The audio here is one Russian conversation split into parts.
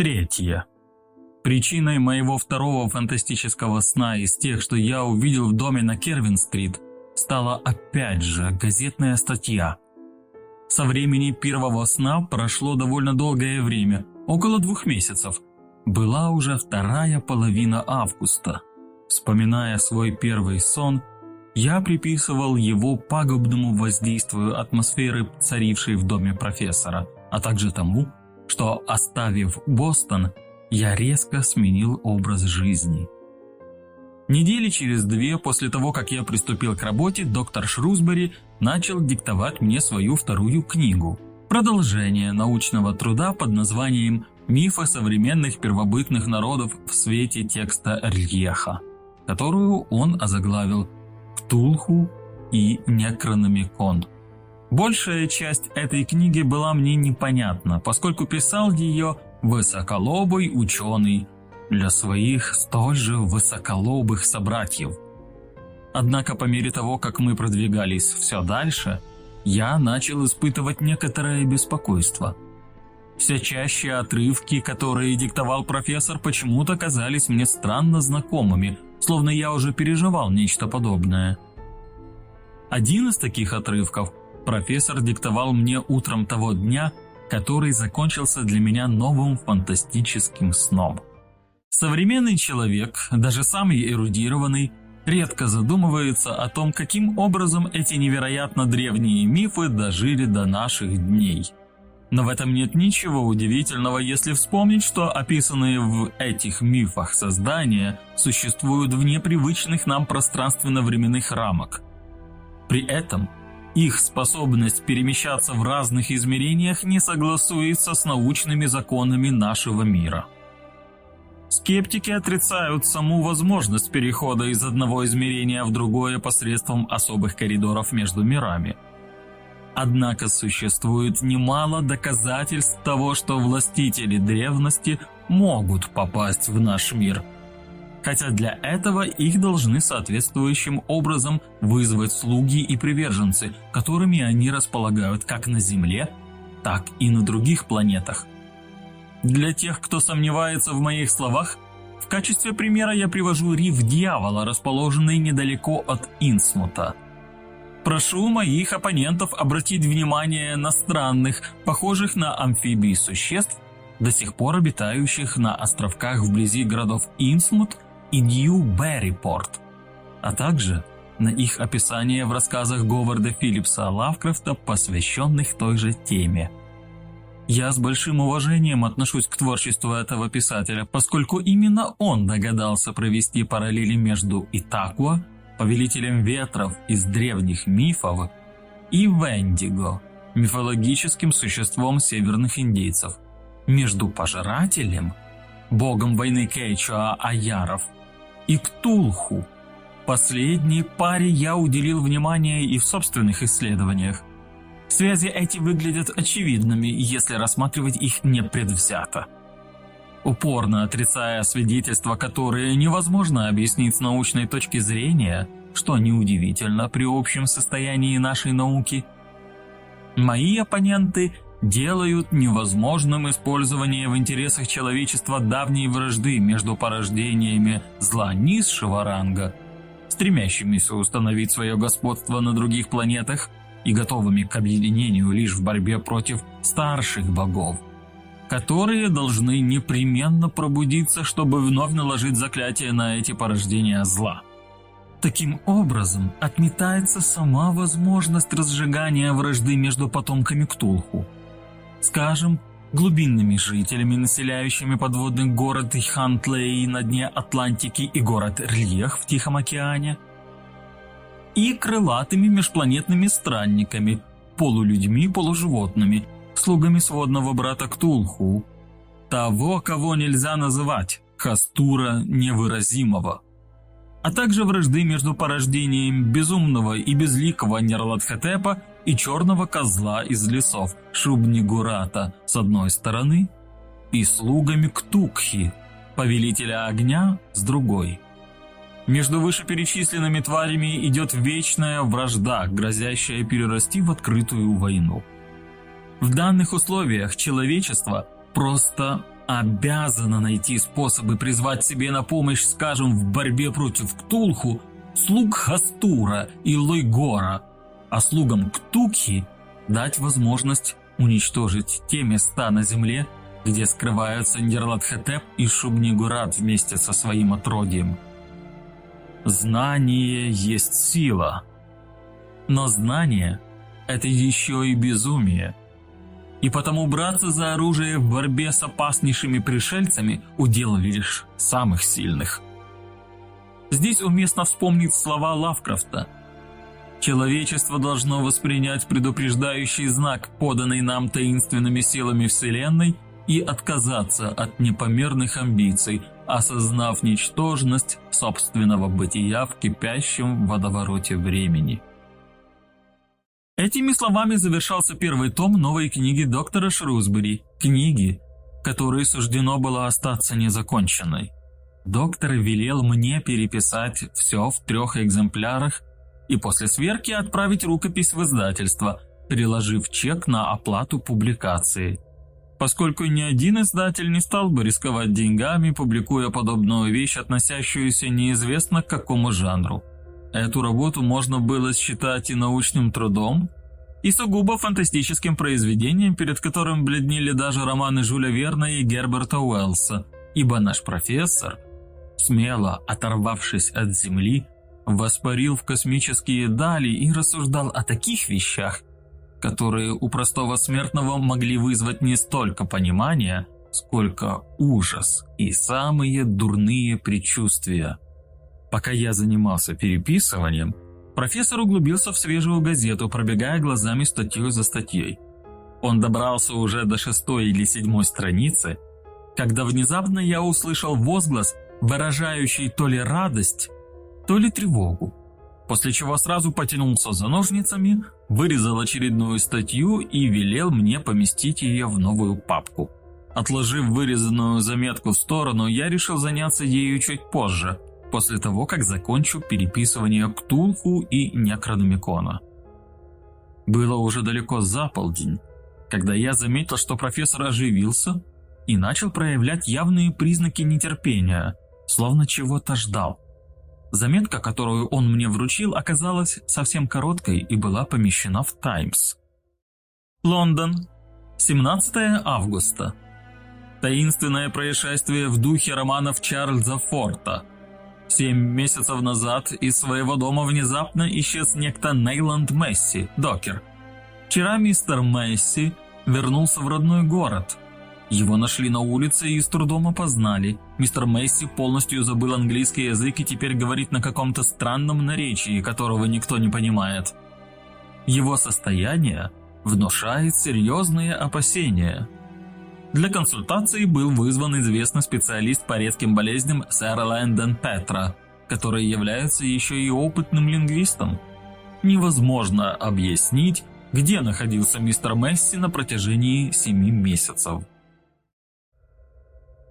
Третье. Причиной моего второго фантастического сна из тех, что я увидел в доме на Кервин-стрит, стала опять же газетная статья. Со времени первого сна прошло довольно долгое время, около двух месяцев. Была уже вторая половина августа. Вспоминая свой первый сон, я приписывал его пагубному воздействию атмосферы, царившей в доме профессора, а также тому, что, оставив Бостон, я резко сменил образ жизни. Недели через две после того, как я приступил к работе, доктор Шрусбери начал диктовать мне свою вторую книгу – продолжение научного труда под названием «Мифы современных первобытных народов в свете текста Рельеха», которую он озаглавил «Ктулху и Некрономикон». Большая часть этой книги была мне непонятна, поскольку писал ее высоколобый ученый для своих столь же высоколобых собратьев. Однако по мере того, как мы продвигались все дальше, я начал испытывать некоторое беспокойство. Все чаще отрывки, которые диктовал профессор, почему-то казались мне странно знакомыми, словно я уже переживал нечто подобное. Один из таких отрывков профессор диктовал мне утром того дня, который закончился для меня новым фантастическим сном. Современный человек, даже самый эрудированный, редко задумывается о том, каким образом эти невероятно древние мифы дожили до наших дней. Но в этом нет ничего удивительного, если вспомнить, что описанные в этих мифах создания существуют вне привычных нам пространственно-временных рамок. При этом их способность перемещаться в разных измерениях не согласуется с научными законами нашего мира. Скептики отрицают саму возможность перехода из одного измерения в другое посредством особых коридоров между мирами. Однако существует немало доказательств того, что властители древности могут попасть в наш мир – хотя для этого их должны соответствующим образом вызвать слуги и приверженцы, которыми они располагают как на Земле, так и на других планетах. Для тех, кто сомневается в моих словах, в качестве примера я привожу риф Дьявола, расположенный недалеко от Инсмута. Прошу моих оппонентов обратить внимание на странных, похожих на амфибии существ, до сих пор обитающих на островках вблизи городов Инсмут и Нью-Беррипорт, а также на их описание в рассказах Говарда Филлипса Лавкрафта, посвященных той же теме. Я с большим уважением отношусь к творчеству этого писателя, поскольку именно он догадался провести параллели между Итакуа, повелителем ветров из древних мифов, и Вендиго, мифологическим существом северных индейцев, между пожирателем, богом войны Кейчуа Аяров, и Ктулху. Последней паре я уделил внимание и в собственных исследованиях. Связи эти выглядят очевидными, если рассматривать их непредвзято. Упорно отрицая свидетельства, которые невозможно объяснить с научной точки зрения, что неудивительно при общем состоянии нашей науки, мои оппоненты делают невозможным использование в интересах человечества давней вражды между порождениями зла низшего ранга, стремящимися установить свое господство на других планетах и готовыми к объединению лишь в борьбе против старших богов, которые должны непременно пробудиться, чтобы вновь наложить заклятие на эти порождения зла. Таким образом, отметается сама возможность разжигания вражды между потомками Ктулху – скажем, глубинными жителями, населяющими подводный город Хантлей на дне Атлантики и город Рельех в Тихом океане, и крылатыми межпланетными странниками, полулюдьми, полуживотными, слугами сводного брата Ктулху, того, кого нельзя называть Хастура Невыразимого, а также вражды между порождением безумного и безликого Нерлатхотепа и черного козла из лесов Шубнигурата с одной стороны и слугами Ктукхи, повелителя огня, с другой. Между вышеперечисленными тварями идет вечная вражда, грозящая перерасти в открытую войну. В данных условиях человечество просто обязана найти способы призвать себе на помощь, скажем, в борьбе против Ктулху, слуг Хастура и Лойгора, а слугам Ктукхи дать возможность уничтожить те места на земле, где скрываются Нерлатхотеп и Шубнигурат вместе со своим отродьем. Знание есть сила. Но знание – это еще и безумие. И потому браться за оружие в борьбе с опаснейшими пришельцами удел лишь самых сильных. Здесь уместно вспомнить слова Лавкрафта – Человечество должно воспринять предупреждающий знак, поданный нам таинственными силами Вселенной, и отказаться от непомерных амбиций, осознав ничтожность собственного бытия в кипящем водовороте времени. Этими словами завершался первый том новой книги доктора Шрусбери, книги, которой суждено было остаться незаконченной. Доктор велел мне переписать все в трех экземплярах и после сверки отправить рукопись в издательство, приложив чек на оплату публикации. Поскольку ни один издатель не стал бы рисковать деньгами, публикуя подобную вещь, относящуюся неизвестно к какому жанру. Эту работу можно было считать и научным трудом, и сугубо фантастическим произведением, перед которым бледнели даже романы Жюля Верна и Герберта Уэллса, ибо наш профессор, смело оторвавшись от земли, воспарил в космические дали и рассуждал о таких вещах, которые у простого смертного могли вызвать не столько понимание, сколько ужас и самые дурные предчувствия. Пока я занимался переписыванием, профессор углубился в свежую газету, пробегая глазами статью за статьей. Он добрался уже до шестой или седьмой страницы, когда внезапно я услышал возглас, выражающий то ли радость, то ли тревогу, после чего сразу потянулся за ножницами, вырезал очередную статью и велел мне поместить ее в новую папку. Отложив вырезанную заметку в сторону, я решил заняться ею чуть позже, после того, как закончу переписывание Ктулху и Некрономикона. Было уже далеко за полдень, когда я заметил, что профессор оживился и начал проявлять явные признаки нетерпения, словно чего-то ждал. Заметка, которую он мне вручил, оказалась совсем короткой и была помещена в «Таймс». Лондон, 17 августа. Таинственное происшествие в духе романов Чарльза Форта. Семь месяцев назад из своего дома внезапно исчез некто Нейланд Месси, докер. Вчера мистер Месси вернулся в родной город – его нашли на улице и с трудом опознали. Мистер Месси полностью забыл английский язык и теперь говорит на каком-то странном наречии, которого никто не понимает. Его состояние внушает серьезные опасения. Для консультации был вызван известный специалист по редким болезням сэр Лэндон Петра, который является еще и опытным лингвистом. Невозможно объяснить, где находился мистер Месси на протяжении семи месяцев.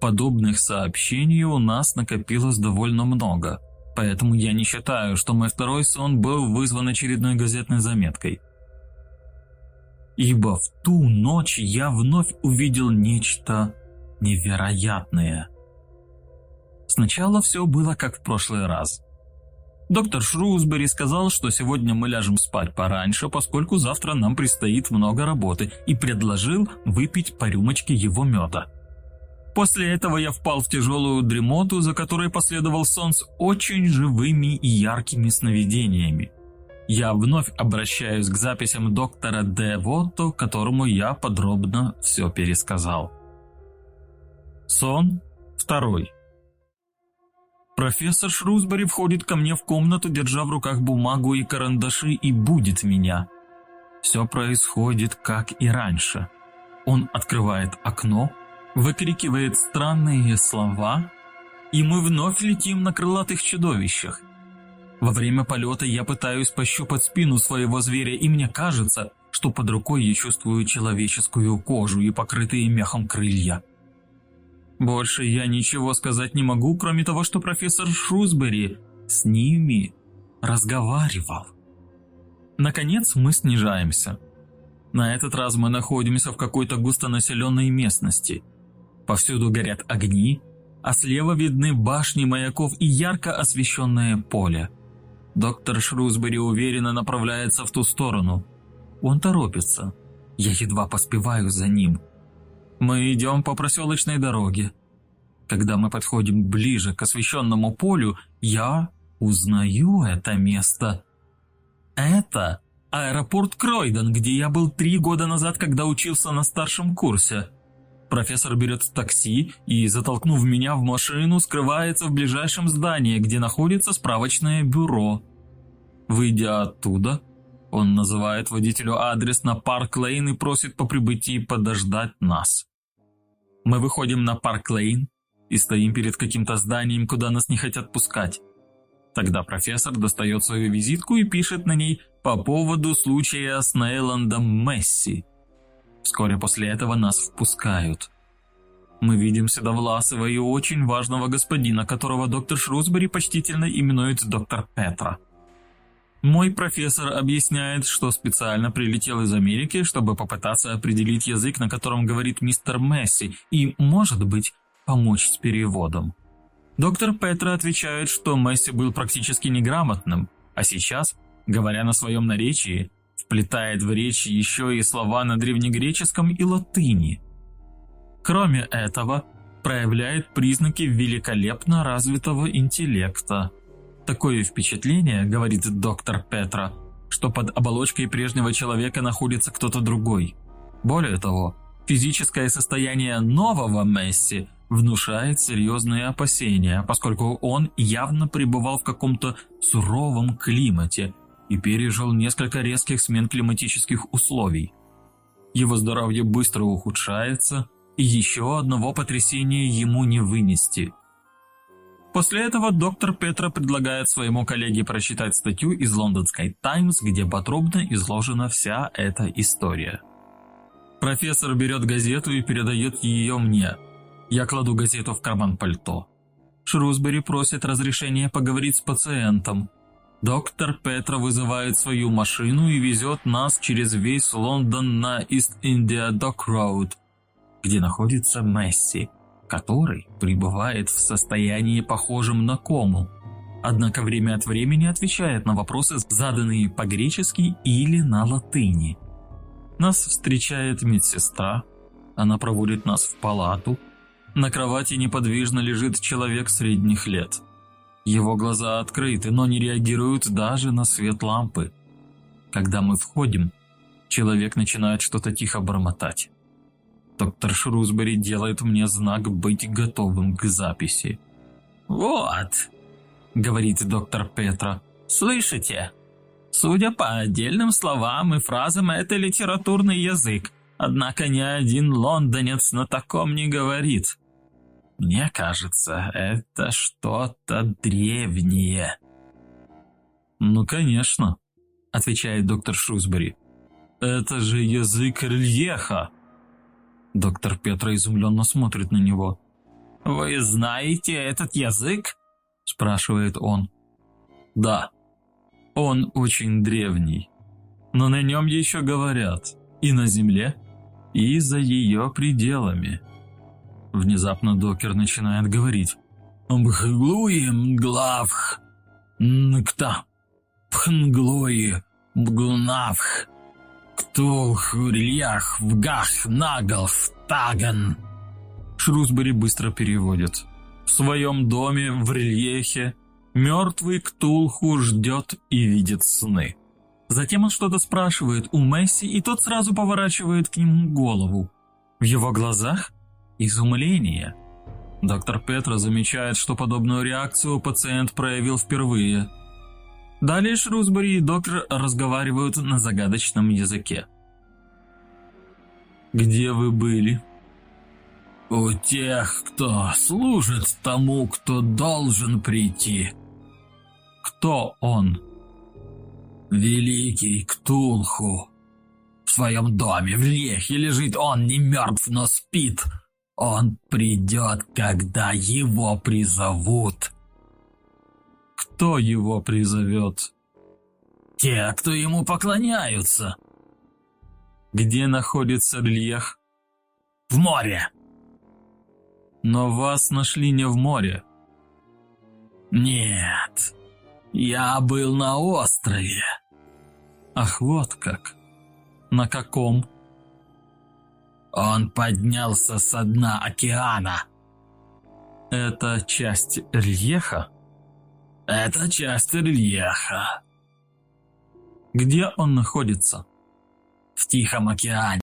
Подобных сообщений у нас накопилось довольно много, поэтому я не считаю, что мой второй сон был вызван очередной газетной заметкой. Ибо в ту ночь я вновь увидел нечто невероятное. Сначала все было как в прошлый раз. Доктор Шрусбери сказал, что сегодня мы ляжем спать пораньше, поскольку завтра нам предстоит много работы, и предложил выпить по рюмочке его меда. После этого я впал в тяжелую дремоту, за которой последовал сон с очень живыми и яркими сновидениями. Я вновь обращаюсь к записям доктора Д. Вотто, которому я подробно все пересказал. Сон второй. Профессор Шрусбери входит ко мне в комнату, держа в руках бумагу и карандаши, и будет меня. Все происходит, как и раньше. Он открывает окно, выкрикивает странные слова, и мы вновь летим на крылатых чудовищах. Во время полета я пытаюсь пощупать спину своего зверя, и мне кажется, что под рукой я чувствую человеческую кожу и покрытые мехом крылья. Больше я ничего сказать не могу, кроме того, что профессор Шрусбери с ними разговаривал. Наконец мы снижаемся. На этот раз мы находимся в какой-то густонаселенной местности – Повсюду горят огни, а слева видны башни маяков и ярко освещенное поле. Доктор Шрусбери уверенно направляется в ту сторону. Он торопится. Я едва поспеваю за ним. Мы идем по проселочной дороге. Когда мы подходим ближе к освещенному полю, я узнаю это место. Это аэропорт Кройден, где я был три года назад, когда учился на старшем курсе. Профессор берет такси и, затолкнув меня в машину, скрывается в ближайшем здании, где находится справочное бюро. Выйдя оттуда, он называет водителю адрес на Парк Лейн и просит по прибытии подождать нас. Мы выходим на Парк Лейн и стоим перед каким-то зданием, куда нас не хотят пускать. Тогда профессор достает свою визитку и пишет на ней по поводу случая с Нейландом Месси. Вскоре после этого нас впускают. Мы видим седовласого и очень важного господина, которого доктор Шрусбери почтительно именует доктор Петра. Мой профессор объясняет, что специально прилетел из Америки, чтобы попытаться определить язык, на котором говорит мистер Месси, и, может быть, помочь с переводом. Доктор Петра отвечает, что Месси был практически неграмотным, а сейчас, говоря на своем наречии, вплетает в речь еще и слова на древнегреческом и латыни. Кроме этого, проявляет признаки великолепно развитого интеллекта – Такое впечатление, говорит доктор Петра, что под оболочкой прежнего человека находится кто-то другой. Более того, физическое состояние нового Месси внушает серьезные опасения, поскольку он явно пребывал в каком-то суровом климате и пережил несколько резких смен климатических условий. Его здоровье быстро ухудшается, и еще одного потрясения ему не вынести – После этого доктор Петра предлагает своему коллеге прочитать статью из лондонской «Таймс», где подробно изложена вся эта история. Профессор берет газету и передает ее мне. Я кладу газету в карман пальто. Шрусбери просит разрешения поговорить с пациентом. Доктор Петра вызывает свою машину и везет нас через весь Лондон на East India Dock Road, где находится Месси который пребывает в состоянии похожем на кому, однако время от времени отвечает на вопросы, заданные по-гречески или на латыни. Нас встречает медсестра, она проводит нас в палату. На кровати неподвижно лежит человек средних лет. Его глаза открыты, но не реагируют даже на свет лампы. Когда мы входим, человек начинает что-то тихо бормотать. Доктор Шрусбери делает мне знак быть готовым к записи. «Вот», — говорит доктор Петра, — «слышите? Судя по отдельным словам и фразам, это литературный язык, однако ни один лондонец на таком не говорит. Мне кажется, это что-то древнее». «Ну, конечно», — отвечает доктор Шрусбери. «Это же язык рельеха». Доктор Петра изумленно смотрит на него. «Вы знаете этот язык?» – спрашивает он. «Да. Он очень древний. Но на нем еще говорят и на земле, и за ее пределами». Внезапно докер начинает говорить. «Мхглуи мглавх, нкта, пхнглуи мглнавх». Ктулх, Рильях, Вгах, Наглф, Таган. Шрусбери быстро переводит. В своем доме в рельефе мертвый Ктулху ждет и видит сны. Затем он что-то спрашивает у Месси, и тот сразу поворачивает к нему голову. В его глазах изумление. Доктор Петра замечает, что подобную реакцию пациент проявил впервые – Далее Шрусбери и доктор разговаривают на загадочном языке. «Где вы были?» «У тех, кто служит тому, кто должен прийти». «Кто он?» «Великий Ктулху. В своем доме в Лехе лежит он не мертв, но спит. Он придет, когда его призовут». Кто его призовет? Те, кто ему поклоняются. Где находится Льех? В море. Но вас нашли не в море. Нет, я был на острове. Ах, вот как. На каком? Он поднялся со дна океана. Это часть рельефа? Это часть рельефа. Где он находится? В Тихом океане.